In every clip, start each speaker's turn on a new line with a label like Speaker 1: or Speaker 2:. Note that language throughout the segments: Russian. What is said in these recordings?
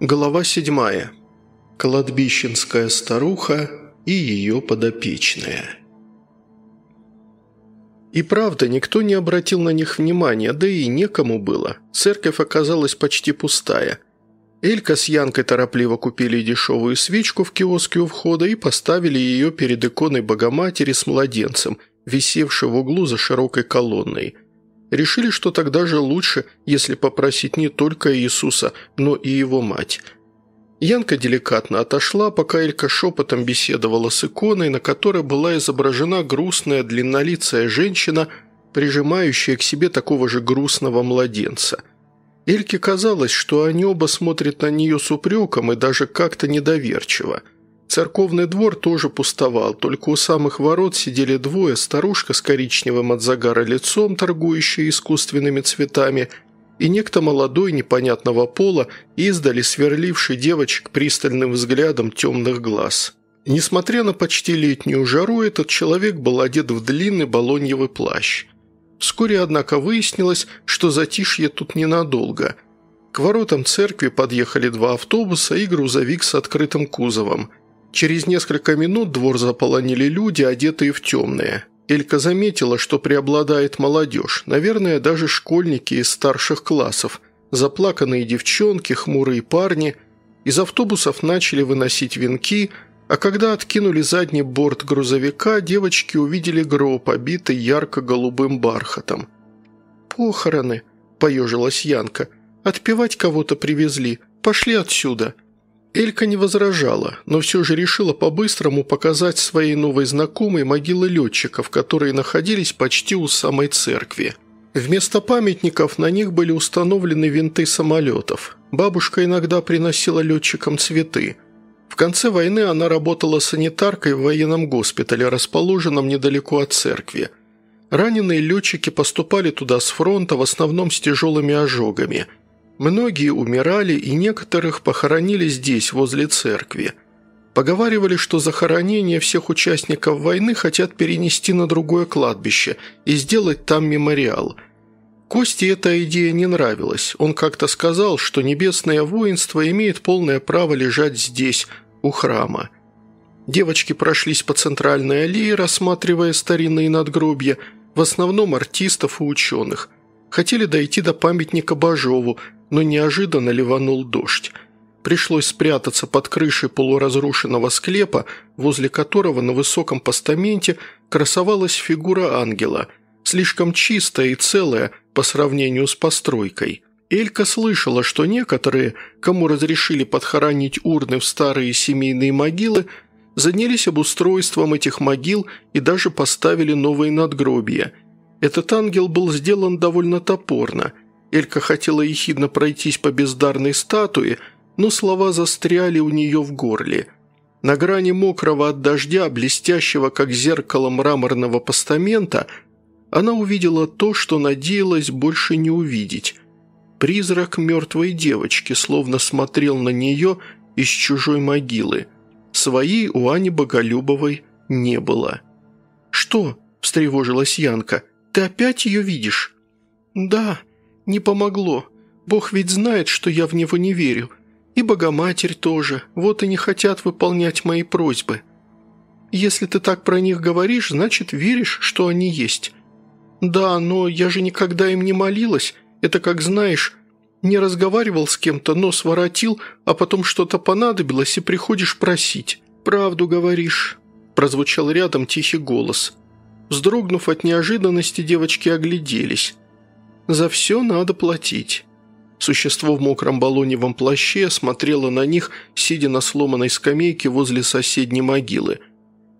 Speaker 1: Глава седьмая. Кладбищенская старуха и ее подопечная. И правда, никто не обратил на них внимания, да и некому было. Церковь оказалась почти пустая. Элька с Янкой торопливо купили дешевую свечку в киоске у входа и поставили ее перед иконой Богоматери с младенцем, висевшей в углу за широкой колонной – Решили, что тогда же лучше, если попросить не только Иисуса, но и его мать. Янка деликатно отошла, пока Элька шепотом беседовала с иконой, на которой была изображена грустная длиннолицая женщина, прижимающая к себе такого же грустного младенца. Эльке казалось, что они оба смотрят на нее с упреком и даже как-то недоверчиво – Церковный двор тоже пустовал, только у самых ворот сидели двое, старушка с коричневым от загара лицом, торгующая искусственными цветами, и некто молодой непонятного пола, издали сверливший девочек пристальным взглядом темных глаз. Несмотря на почти летнюю жару, этот человек был одет в длинный балоньевый плащ. Вскоре, однако, выяснилось, что затишье тут ненадолго. К воротам церкви подъехали два автобуса и грузовик с открытым кузовом – Через несколько минут двор заполонили люди, одетые в темное. Элька заметила, что преобладает молодежь, наверное, даже школьники из старших классов, заплаканные девчонки, хмурые парни. Из автобусов начали выносить венки, а когда откинули задний борт грузовика, девочки увидели гроб, обитый ярко-голубым бархатом. «Похороны», – поежилась Янка. «Отпевать кого-то привезли. Пошли отсюда». Элька не возражала, но все же решила по-быстрому показать своей новой знакомой могилы летчиков, которые находились почти у самой церкви. Вместо памятников на них были установлены винты самолетов. Бабушка иногда приносила летчикам цветы. В конце войны она работала санитаркой в военном госпитале, расположенном недалеко от церкви. Раненые летчики поступали туда с фронта в основном с тяжелыми ожогами – Многие умирали, и некоторых похоронили здесь, возле церкви. Поговаривали, что захоронение всех участников войны хотят перенести на другое кладбище и сделать там мемориал. Кости эта идея не нравилась. Он как-то сказал, что небесное воинство имеет полное право лежать здесь, у храма. Девочки прошлись по центральной аллее, рассматривая старинные надгробья, в основном артистов и ученых. Хотели дойти до памятника Бажову – но неожиданно ливанул дождь. Пришлось спрятаться под крышей полуразрушенного склепа, возле которого на высоком постаменте красовалась фигура ангела, слишком чистая и целая по сравнению с постройкой. Элька слышала, что некоторые, кому разрешили подхоронить урны в старые семейные могилы, занялись обустройством этих могил и даже поставили новые надгробия. Этот ангел был сделан довольно топорно – Элька хотела ехидно пройтись по бездарной статуе, но слова застряли у нее в горле. На грани мокрого от дождя, блестящего как зеркало мраморного постамента, она увидела то, что надеялась больше не увидеть. Призрак мертвой девочки словно смотрел на нее из чужой могилы. Своей у Ани Боголюбовой не было. «Что?» – встревожилась Янка. «Ты опять ее видишь?» «Да», не помогло. Бог ведь знает, что я в него не верю. И Богоматерь тоже. Вот и не хотят выполнять мои просьбы. Если ты так про них говоришь, значит, веришь, что они есть. Да, но я же никогда им не молилась. Это как знаешь, не разговаривал с кем-то, нос воротил, а потом что-то понадобилось и приходишь просить. Правду говоришь. Прозвучал рядом тихий голос. Вздрогнув от неожиданности, девочки огляделись. За все надо платить». Существо в мокром баллоневом плаще смотрело на них, сидя на сломанной скамейке возле соседней могилы.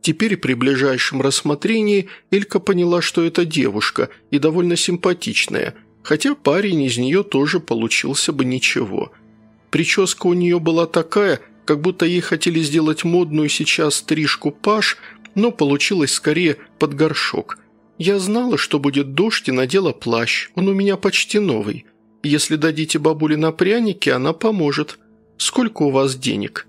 Speaker 1: Теперь при ближайшем рассмотрении Элька поняла, что это девушка и довольно симпатичная, хотя парень из нее тоже получился бы ничего. Прическа у нее была такая, как будто ей хотели сделать модную сейчас стрижку паш, но получилось скорее под горшок – «Я знала, что будет дождь и надела плащ. Он у меня почти новый. Если дадите бабуле на пряники, она поможет. Сколько у вас денег?»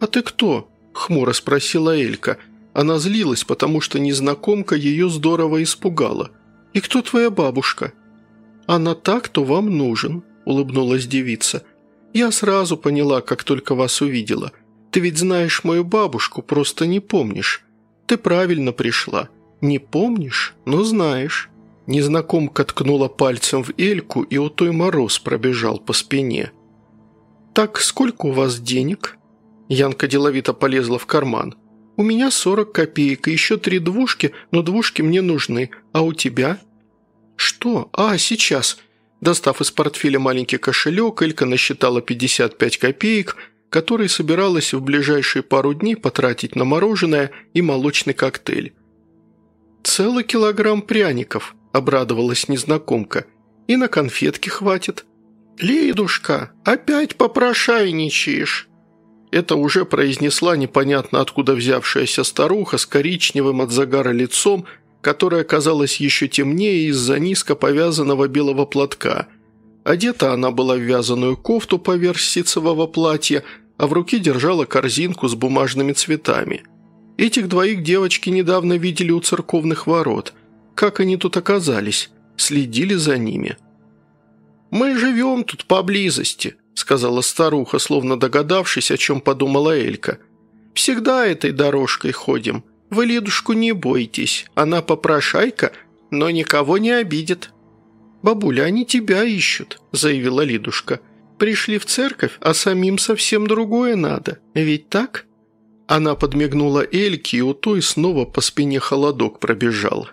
Speaker 1: «А ты кто?» – хмуро спросила Элька. Она злилась, потому что незнакомка ее здорово испугала. «И кто твоя бабушка?» «Она так, кто вам нужен», – улыбнулась девица. Я сразу поняла, как только вас увидела. Ты ведь знаешь мою бабушку, просто не помнишь. Ты правильно пришла. Не помнишь, но знаешь». Незнакомка ткнула пальцем в Эльку, и у той мороз пробежал по спине. «Так, сколько у вас денег?» Янка деловито полезла в карман. «У меня сорок копеек и еще три двушки, но двушки мне нужны. А у тебя?» «Что? А, сейчас!» Достав из портфеля маленький кошелек, Элька насчитала 55 копеек, которые собиралась в ближайшие пару дней потратить на мороженое и молочный коктейль. «Целый килограмм пряников», – обрадовалась незнакомка. «И на конфетки хватит». «Лидушка, опять попрошайничаешь!» Это уже произнесла непонятно откуда взявшаяся старуха с коричневым от загара лицом, которая казалась еще темнее из-за низко повязанного белого платка. Одета она была в вязаную кофту поверх ситцевого платья, а в руке держала корзинку с бумажными цветами. Этих двоих девочки недавно видели у церковных ворот. Как они тут оказались? Следили за ними. «Мы живем тут поблизости», – сказала старуха, словно догадавшись, о чем подумала Элька. «Всегда этой дорожкой ходим. Вы Лидушку не бойтесь. Она попрошайка, но никого не обидит». «Бабуля, они тебя ищут», – заявила Лидушка. «Пришли в церковь, а самим совсем другое надо. Ведь так?» Она подмигнула Эльке, и у той снова по спине холодок пробежал.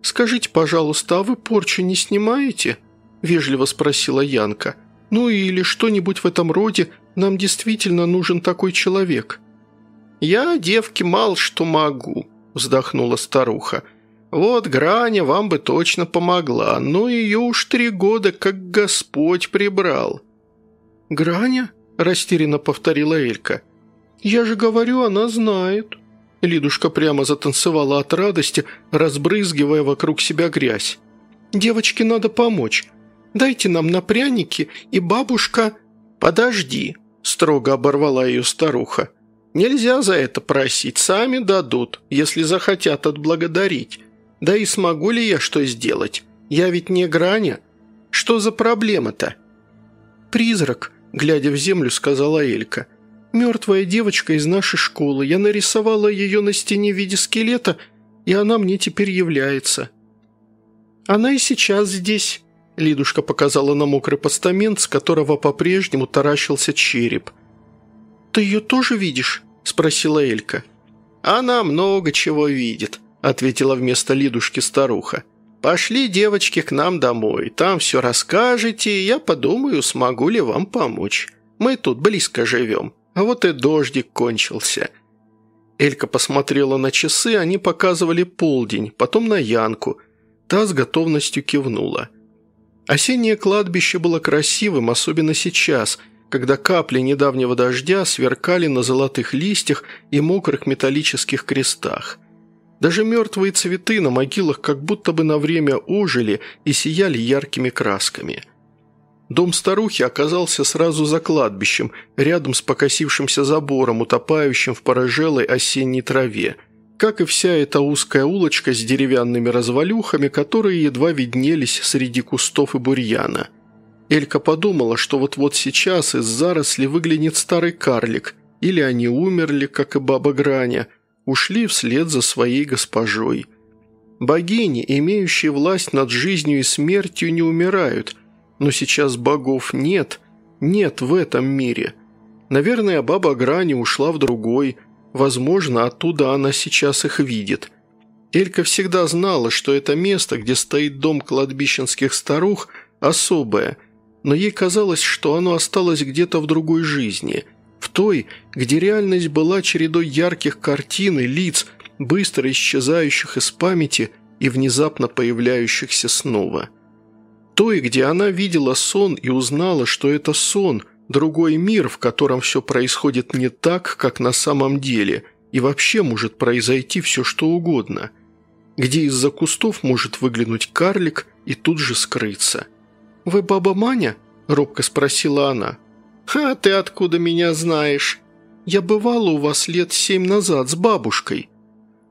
Speaker 1: «Скажите, пожалуйста, а вы порчу не снимаете?» – вежливо спросила Янка. «Ну или что-нибудь в этом роде, нам действительно нужен такой человек». «Я, девки, мало что могу», – вздохнула старуха. «Вот Граня вам бы точно помогла, но ее уж три года как Господь прибрал». «Граня?» – растерянно повторила Элька. «Я же говорю, она знает». Лидушка прямо затанцевала от радости, разбрызгивая вокруг себя грязь. «Девочке надо помочь. Дайте нам на пряники, и бабушка...» «Подожди», – строго оборвала ее старуха. «Нельзя за это просить, сами дадут, если захотят отблагодарить. Да и смогу ли я что сделать? Я ведь не Граня. Что за проблема-то?» «Призрак», – глядя в землю, сказала Элька. «Мертвая девочка из нашей школы. Я нарисовала ее на стене в виде скелета, и она мне теперь является». «Она и сейчас здесь», Лидушка показала на мокрый постамент, с которого по-прежнему таращился череп. «Ты ее тоже видишь?» – спросила Элька. «Она много чего видит», – ответила вместо Лидушки старуха. «Пошли, девочки, к нам домой. Там все расскажете, и я подумаю, смогу ли вам помочь. Мы тут близко живем. А вот и дождик кончился». Элька посмотрела на часы, они показывали полдень, потом на Янку. Та с готовностью кивнула – Осеннее кладбище было красивым, особенно сейчас, когда капли недавнего дождя сверкали на золотых листьях и мокрых металлических крестах. Даже мертвые цветы на могилах как будто бы на время ожили и сияли яркими красками. Дом старухи оказался сразу за кладбищем, рядом с покосившимся забором, утопающим в порыжелой осенней траве – как и вся эта узкая улочка с деревянными развалюхами, которые едва виднелись среди кустов и бурьяна. Элька подумала, что вот-вот сейчас из заросли выглянет старый карлик, или они умерли, как и баба Граня, ушли вслед за своей госпожой. Богини, имеющие власть над жизнью и смертью, не умирают, но сейчас богов нет, нет в этом мире. Наверное, баба Грани ушла в другой – Возможно, оттуда она сейчас их видит. Элька всегда знала, что это место, где стоит дом кладбищенских старух, особое, но ей казалось, что оно осталось где-то в другой жизни, в той, где реальность была чередой ярких картин и лиц, быстро исчезающих из памяти и внезапно появляющихся снова. Той, где она видела сон и узнала, что это сон – Другой мир, в котором все происходит не так, как на самом деле, и вообще может произойти все что угодно. Где из-за кустов может выглянуть карлик и тут же скрыться. «Вы баба Маня?» – робко спросила она. «А ты откуда меня знаешь?» «Я бывала у вас лет семь назад с бабушкой».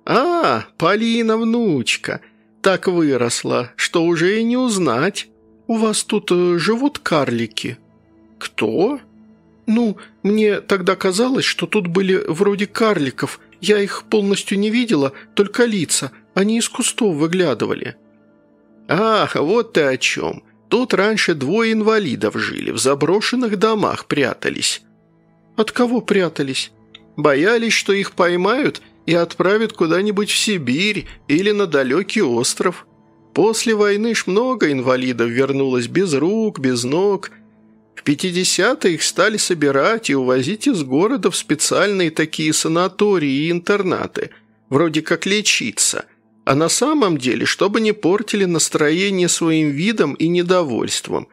Speaker 1: «А, Полина внучка, так выросла, что уже и не узнать. У вас тут э, живут карлики?» «Кто?» «Ну, мне тогда казалось, что тут были вроде карликов. Я их полностью не видела, только лица. Они из кустов выглядывали». «Ах, вот ты о чем. Тут раньше двое инвалидов жили, в заброшенных домах прятались». «От кого прятались?» «Боялись, что их поймают и отправят куда-нибудь в Сибирь или на далекий остров. После войны ж много инвалидов вернулось без рук, без ног. В 50-е их стали собирать и увозить из города в специальные такие санатории и интернаты, вроде как лечиться. А на самом деле, чтобы не портили настроение своим видом и недовольством.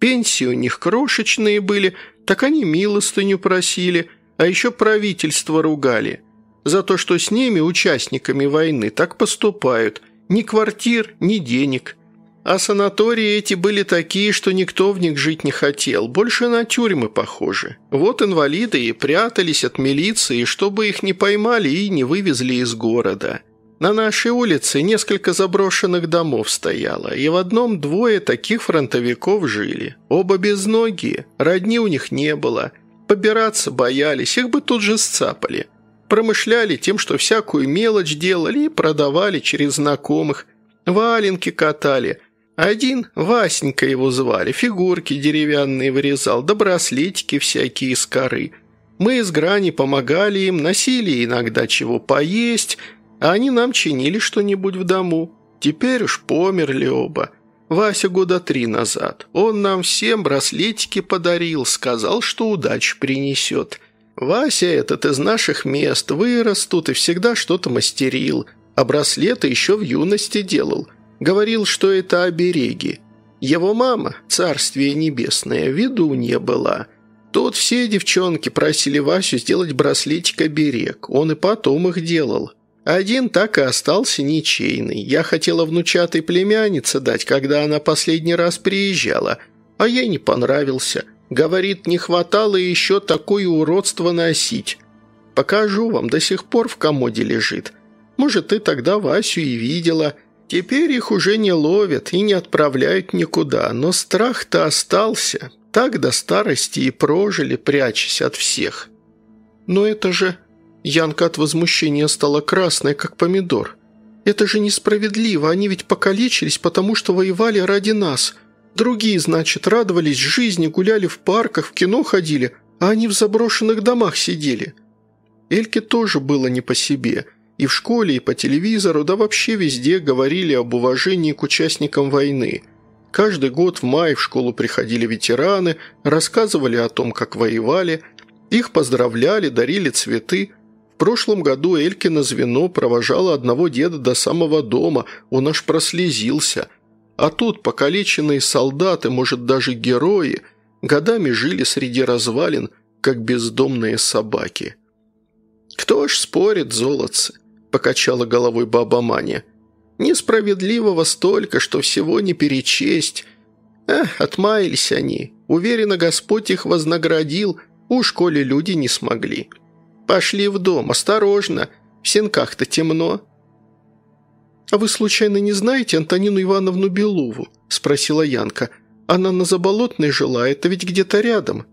Speaker 1: Пенсии у них крошечные были, так они милостыню просили, а еще правительство ругали. За то, что с ними, участниками войны, так поступают. Ни квартир, ни денег. А санатории эти были такие, что никто в них жить не хотел, больше на тюрьмы похожи. Вот инвалиды и прятались от милиции, чтобы их не поймали и не вывезли из города. На нашей улице несколько заброшенных домов стояло, и в одном двое таких фронтовиков жили. Оба безногие, родни у них не было. Побираться боялись, их бы тут же сцапали. Промышляли тем, что всякую мелочь делали и продавали через знакомых. Валенки катали. Один, Васенька его звали, фигурки деревянные вырезал, да браслетики всякие из коры. Мы из грани помогали им, носили иногда чего поесть – а они нам чинили что-нибудь в дому. Теперь уж померли оба. Вася года три назад. Он нам всем браслетики подарил, сказал, что удачу принесет. Вася этот из наших мест вырос тут и всегда что-то мастерил, а браслеты еще в юности делал. Говорил, что это обереги. Его мама, царствие небесное, виду не была. Тут все девчонки просили Васю сделать браслетик-оберег. Он и потом их делал. Один так и остался ничейный. Я хотела внучатой племяннице дать, когда она последний раз приезжала, а ей не понравился. Говорит, не хватало еще такое уродство носить. Покажу вам, до сих пор в комоде лежит. Может, ты тогда Васю и видела. Теперь их уже не ловят и не отправляют никуда, но страх-то остался. Так до старости и прожили, прячась от всех. Но это же Янка от возмущения стала красной, как помидор. «Это же несправедливо, они ведь покалечились, потому что воевали ради нас. Другие, значит, радовались жизни, гуляли в парках, в кино ходили, а они в заброшенных домах сидели». Эльке тоже было не по себе. И в школе, и по телевизору, да вообще везде говорили об уважении к участникам войны. Каждый год в мае в школу приходили ветераны, рассказывали о том, как воевали, их поздравляли, дарили цветы – в прошлом году Элькино звено провожало одного деда до самого дома, он аж прослезился. А тут покалеченные солдаты, может даже герои, годами жили среди развалин, как бездомные собаки. «Кто ж спорит, золотцы?» – покачала головой баба Маня. «Несправедливого столько, что всего не перечесть. Эх, отмаялись они. Уверенно Господь их вознаградил, у школе люди не смогли». «Пошли в дом, осторожно, в сенках-то темно». «А вы случайно не знаете Антонину Ивановну Белову?» – спросила Янка. «Она на Заболотной жила, это ведь где-то рядом».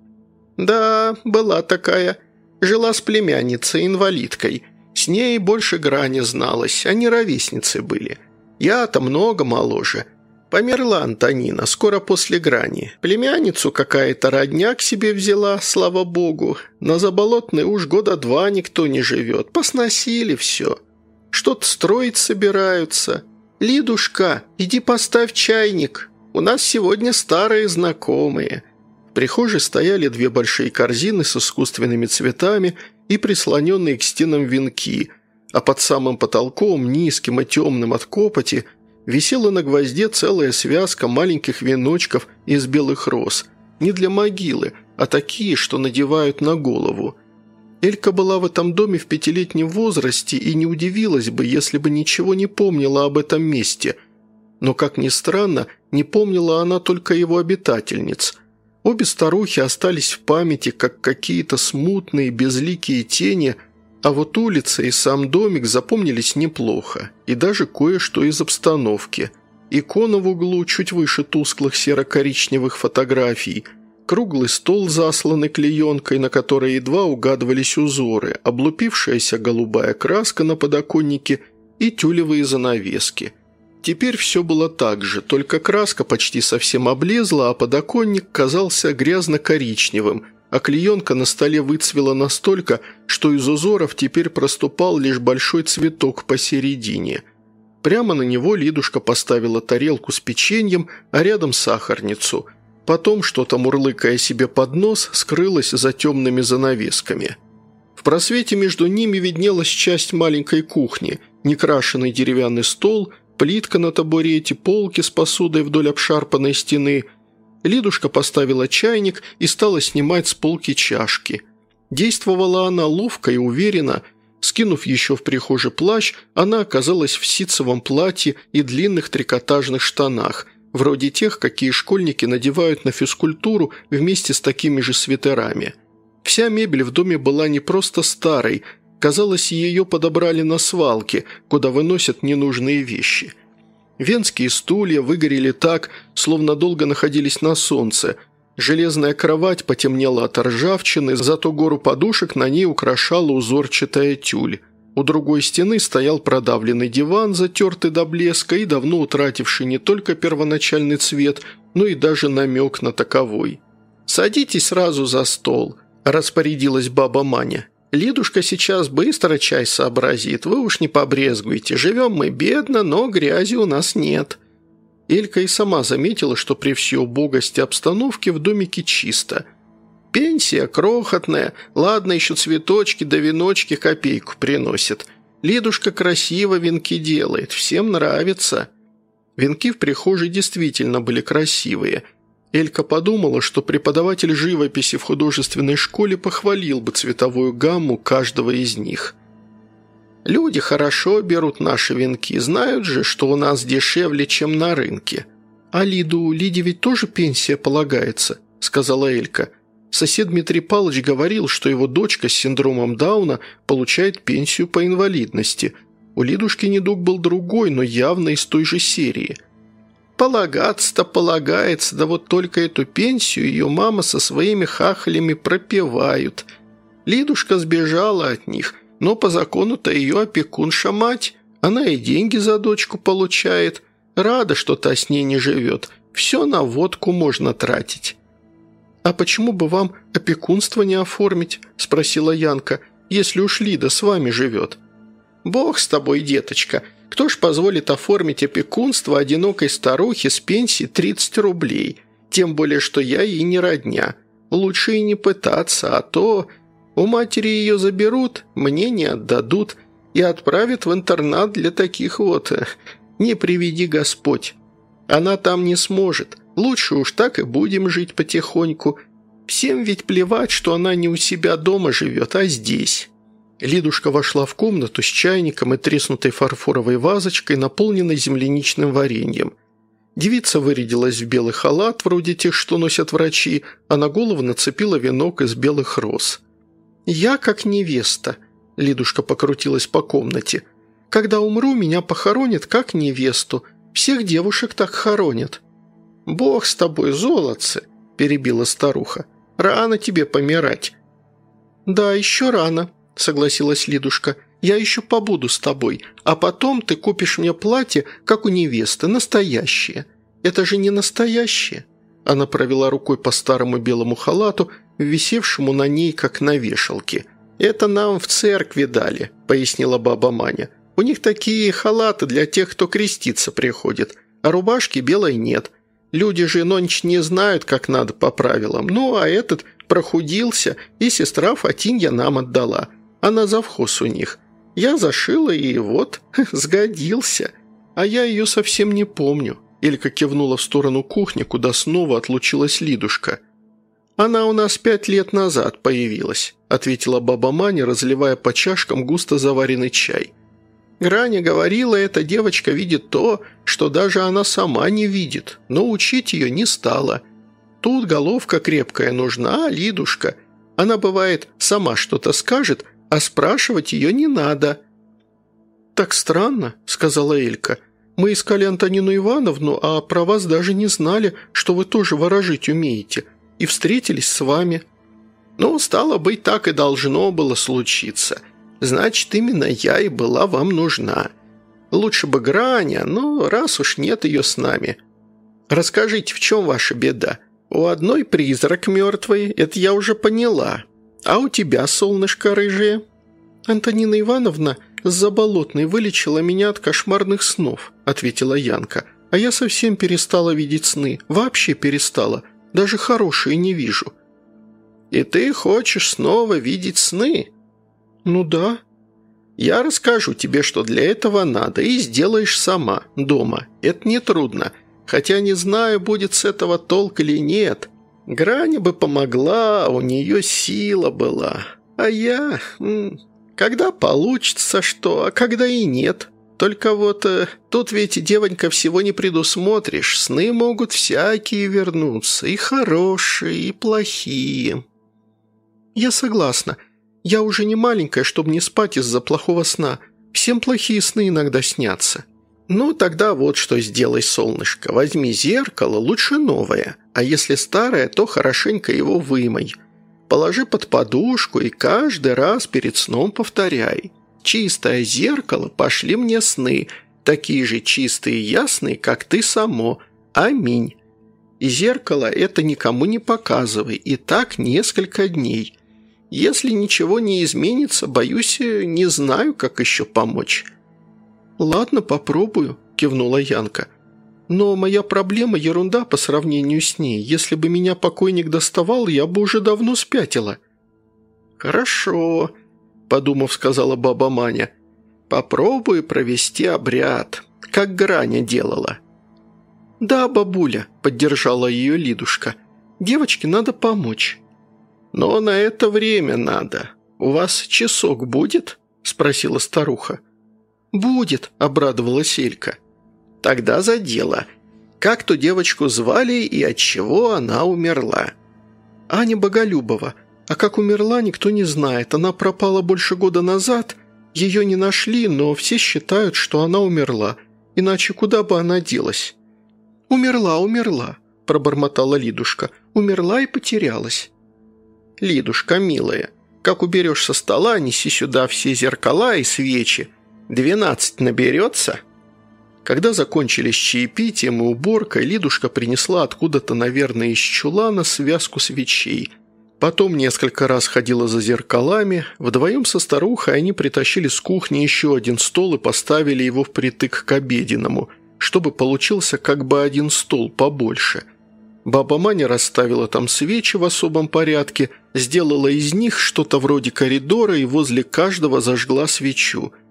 Speaker 1: «Да, была такая. Жила с племянницей, инвалидкой. С ней больше грани зналась, они ровесницы были. Я-то много моложе. Померла Антонина, скоро после грани. Племянницу какая-то родня к себе взяла, слава богу. На Заболотной уж года два никто не живет. Посносили все. Что-то строить собираются. Лидушка, иди поставь чайник. У нас сегодня старые знакомые». В прихожей стояли две большие корзины с искусственными цветами и прислоненные к стенам венки, а под самым потолком, низким и темным от копоти, Висела на гвозде целая связка маленьких веночков из белых роз. Не для могилы, а такие, что надевают на голову. Элька была в этом доме в пятилетнем возрасте и не удивилась бы, если бы ничего не помнила об этом месте. Но, как ни странно, не помнила она только его обитательниц. Обе старухи остались в памяти, как какие-то смутные, безликие тени – а вот улица и сам домик запомнились неплохо, и даже кое-что из обстановки. Икона в углу, чуть выше тусклых серо-коричневых фотографий, Круглый стол, засланный клеенкой, на которой едва угадывались узоры, облупившаяся голубая краска на подоконнике и тюлевые занавески. Теперь все было так же, только краска почти совсем облезла, а подоконник казался грязно-коричневым, а клеенка на столе выцвела настолько, что из узоров теперь проступал лишь большой цветок посередине. Прямо на него Лидушка поставила тарелку с печеньем, а рядом сахарницу – Потом, что-то мурлыкая себе под нос, скрылась за темными занавесками. В просвете между ними виднелась часть маленькой кухни, некрашенный деревянный стол, плитка на табурете, полки с посудой вдоль обшарпанной стены. Лидушка поставила чайник и стала снимать с полки чашки. Действовала она ловко и уверенно. Скинув еще в прихожей плащ, она оказалась в ситцевом платье и длинных трикотажных штанах – вроде тех, какие школьники надевают на физкультуру вместе с такими же свитерами. Вся мебель в доме была не просто старой, казалось, ее подобрали на свалке, куда выносят ненужные вещи. Венские стулья выгорели так, словно долго находились на солнце. Железная кровать потемнела от ржавчины, зато гору подушек на ней украшала узорчатая тюль. У другой стены стоял продавленный диван, затертый до блеска и давно утративший не только первоначальный цвет, но и даже намек на таковой. «Садитесь сразу за стол», – распорядилась баба Маня. «Лидушка сейчас быстро чай сообразит, вы уж не побрезгуйте. Живем мы бедно, но грязи у нас нет». Элька и сама заметила, что при всей убогости обстановки в домике чисто – Пенсия крохотная, ладно, еще цветочки да веночки копейку приносит. Лидушка красиво венки делает, всем нравится». Венки в прихожей действительно были красивые. Элька подумала, что преподаватель живописи в художественной школе похвалил бы цветовую гамму каждого из них. «Люди хорошо берут наши венки, знают же, что у нас дешевле, чем на рынке». «А Лиду, Лиде ведь тоже пенсия полагается», — сказала Элька. Сосед Дмитрий Павлович говорил, что его дочка с синдромом Дауна получает пенсию по инвалидности. У Лидушки недуг был другой, но явно из той же серии. Полагаться-то полагается, да вот только эту пенсию ее мама со своими хахалями пропивают. Лидушка сбежала от них, но по закону-то ее опекунша мать. Она и деньги за дочку получает. Рада, что та с ней не живет. Все на водку можно тратить. «А почему бы вам опекунство не оформить?» – спросила Янка, – «если уж Лида с вами живет». «Бог с тобой, деточка. Кто ж позволит оформить опекунство одинокой старухе с пенсии 30 рублей? Тем более, что я ей не родня. Лучше и не пытаться, а то у матери ее заберут, мне не отдадут и отправят в интернат для таких вот. Не приведи Господь. Она там не сможет». Лучше уж так и будем жить потихоньку. Всем ведь плевать, что она не у себя дома живет, а здесь». Лидушка вошла в комнату с чайником и треснутой фарфоровой вазочкой, наполненной земляничным вареньем. Девица вырядилась в белый халат, вроде тех, что носят врачи, а на голову нацепила венок из белых роз. «Я как невеста», – Лидушка покрутилась по комнате. «Когда умру, меня похоронят как невесту. Всех девушек так хоронят». «Бог с тобой, золотце!» – перебила старуха. «Рано тебе помирать». «Да, еще рано», – согласилась Лидушка. «Я еще побуду с тобой, а потом ты купишь мне платье, как у невесты, настоящее. Это же не настоящее». Она провела рукой по старому белому халату, висевшему на ней, как на вешалке. «Это нам в церкви дали», – пояснила баба Маня. «У них такие халаты для тех, кто креститься приходит, а рубашки белой нет. Люди же нонч не знают, как надо по правилам. Ну, а этот прохудился, и сестра Фатинья нам отдала. Она завхоз у них. Я зашила, и вот, сгодился. А я ее совсем не помню». Элька кивнула в сторону кухни, куда снова отлучилась Лидушка. «Она у нас пять лет назад появилась», – ответила баба Маня, разливая по чашкам густо заваренный чай. Граня говорила, эта девочка видит то, что даже она сама не видит, но учить ее не стала. Тут головка крепкая нужна, Лидушка. Она, бывает, сама что-то скажет, а спрашивать ее не надо». «Так странно», — сказала Элька. «Мы искали Антонину Ивановну, а про вас даже не знали, что вы тоже ворожить умеете. и встретились с вами». «Ну, стало быть, так и должно было случиться. Значит, именно я и была вам нужна. Лучше бы Граня, но раз уж нет ее с нами. Расскажите, в чем ваша беда? У одной призрак мертвый, это я уже поняла. А у тебя, солнышко рыжее?» «Антонина Ивановна с заболотной вылечила меня от кошмарных снов», – ответила Янка. «А я совсем перестала видеть сны. Вообще перестала. Даже хорошие не вижу». «И ты хочешь снова видеть сны?» «Ну да». «Я расскажу тебе, что для этого надо, и сделаешь сама, дома. Это нетрудно. Хотя не знаю, будет с этого толк или нет. Грани бы помогла, у нее сила была. А я... Когда получится что, а когда и нет. Только вот э, тут ведь, девонька, всего не предусмотришь. Сны могут всякие вернуться, и хорошие, и плохие». «Я согласна. Я уже не маленькая, чтобы не спать из-за плохого сна. Всем плохие сны иногда снятся». «Ну, тогда вот что сделай, солнышко. Возьми зеркало, лучше новое. А если старое, то хорошенько его вымой. Положи под подушку и каждый раз перед сном повторяй. Чистое зеркало, пошли мне сны, такие же чистые и ясные, как ты само. Аминь. И зеркало это никому не показывай, и так несколько дней. Если ничего не изменится, боюсь, не знаю, как еще помочь». «Ладно, попробую», – кивнула Янка. Но моя проблема – ерунда по сравнению с ней. Если бы меня покойник доставал, я бы уже давно спятила». «Хорошо», – подумав, сказала баба Маня. «Попробую провести обряд, как Граня делала». «Да, бабуля», – поддержала ее Лидушка. «Девочке надо помочь». «Но на это время надо. У вас часок будет?» – спросила старуха. «Будет», – обрадовалась Элька. Тогда за дело. Как ту девочку звали и от чего она умерла? Аня Боголюбова. А как умерла, никто не знает. Она пропала больше года назад. Ее не нашли, но все считают, что она умерла. Иначе куда бы она делась? «Умерла, умерла», – пробормотала Лидушка. «Умерла и потерялась». «Лидушка, милая, как уберешь со стола, неси сюда все зеркала и свечи. Двенадцать наберется?» Когда закончились чаепитием и уборкой, Лидушка принесла откуда-то, наверное, из чулана связку свечей. Потом несколько раз ходила за зеркалами. Вдвоем со старухой они притащили с кухни еще один стол и поставили его впритык к обеденному, чтобы получился как бы один стол побольше. Баба Маня расставила там свечи в особом порядке, сделала из них что-то вроде коридора и возле каждого зажгла свечу –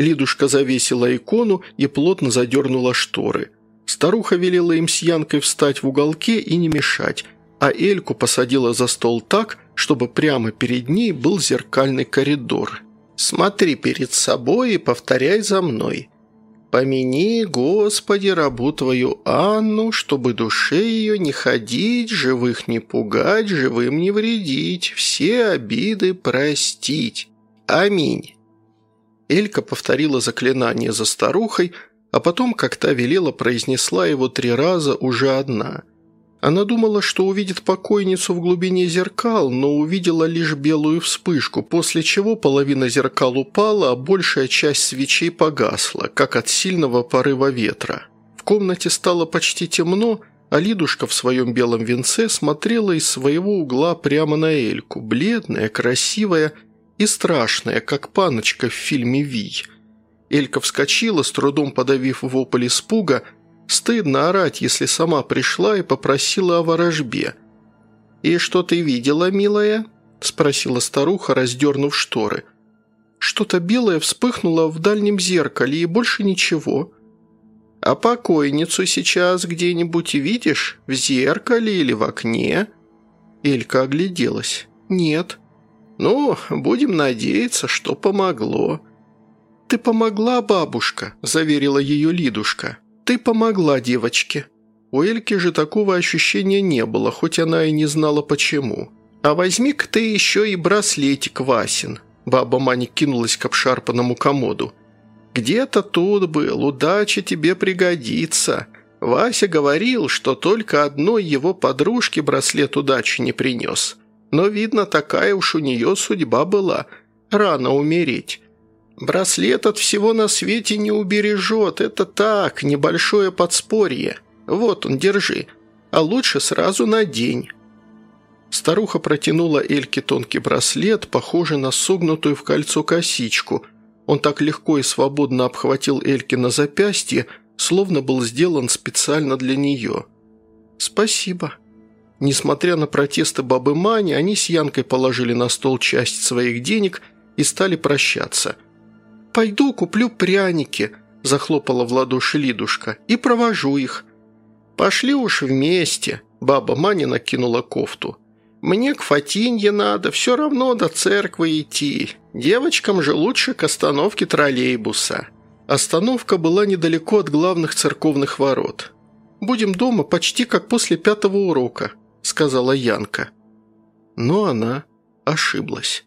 Speaker 1: Лидушка завесила икону и плотно задернула шторы. Старуха велела им с Янкой встать в уголке и не мешать, а Эльку посадила за стол так, чтобы прямо перед ней был зеркальный коридор. «Смотри перед собой и повторяй за мной. Помяни, Господи, рабу твою Анну, чтобы душе ее не ходить, живых не пугать, живым не вредить, все обиды простить. Аминь». Элька повторила заклинание за старухой, а потом, как та велела, произнесла его три раза уже одна. Она думала, что увидит покойницу в глубине зеркал, но увидела лишь белую вспышку, после чего половина зеркал упала, а большая часть свечей погасла, как от сильного порыва ветра. В комнате стало почти темно, а Лидушка в своем белом венце смотрела из своего угла прямо на Эльку, бледная, красивая и страшная, как паночка в фильме «Вий». Элька вскочила, с трудом подавив вопль испуга. Стыдно орать, если сама пришла и попросила о ворожбе. «И что ты видела, милая?» – спросила старуха, раздернув шторы. «Что-то белое вспыхнуло в дальнем зеркале, и больше ничего». «А покойницу сейчас где-нибудь видишь? В зеркале или в окне?» Элька огляделась. «Нет». «Ну, будем надеяться, что помогло». «Ты помогла, бабушка», – заверила ее Лидушка. «Ты помогла девочке». У Эльки же такого ощущения не было, хоть она и не знала почему. «А возьми-ка ты еще и браслетик, Васин». Баба Маня кинулась к обшарпанному комоду. «Где-то тут был, удача тебе пригодится. Вася говорил, что только одной его подружке браслет удачи не принес. Но, видно, такая уж у нее судьба была – рано умереть. Браслет от всего на свете не убережет, это так, небольшое подспорье. Вот он, держи, а лучше сразу надень». Старуха протянула Эльке тонкий браслет, похожий на согнутую в кольцо косичку. Он так легко и свободно обхватил Эльке на запястье, словно был сделан специально для нее. «Спасибо». Несмотря на протесты бабы Мани, они с Янкой положили на стол часть своих денег и стали прощаться. «Пойду куплю пряники», – захлопала в ладоши Лидушка, – «и провожу их». «Пошли уж вместе», – баба Маня накинула кофту. Мне к Фатинье надо, все равно до церкви идти. Девочкам же лучше к остановке троллейбуса». Остановка была недалеко от главных церковных ворот. «Будем дома почти как после пятого урока», – сказала Янка. Но она ошиблась.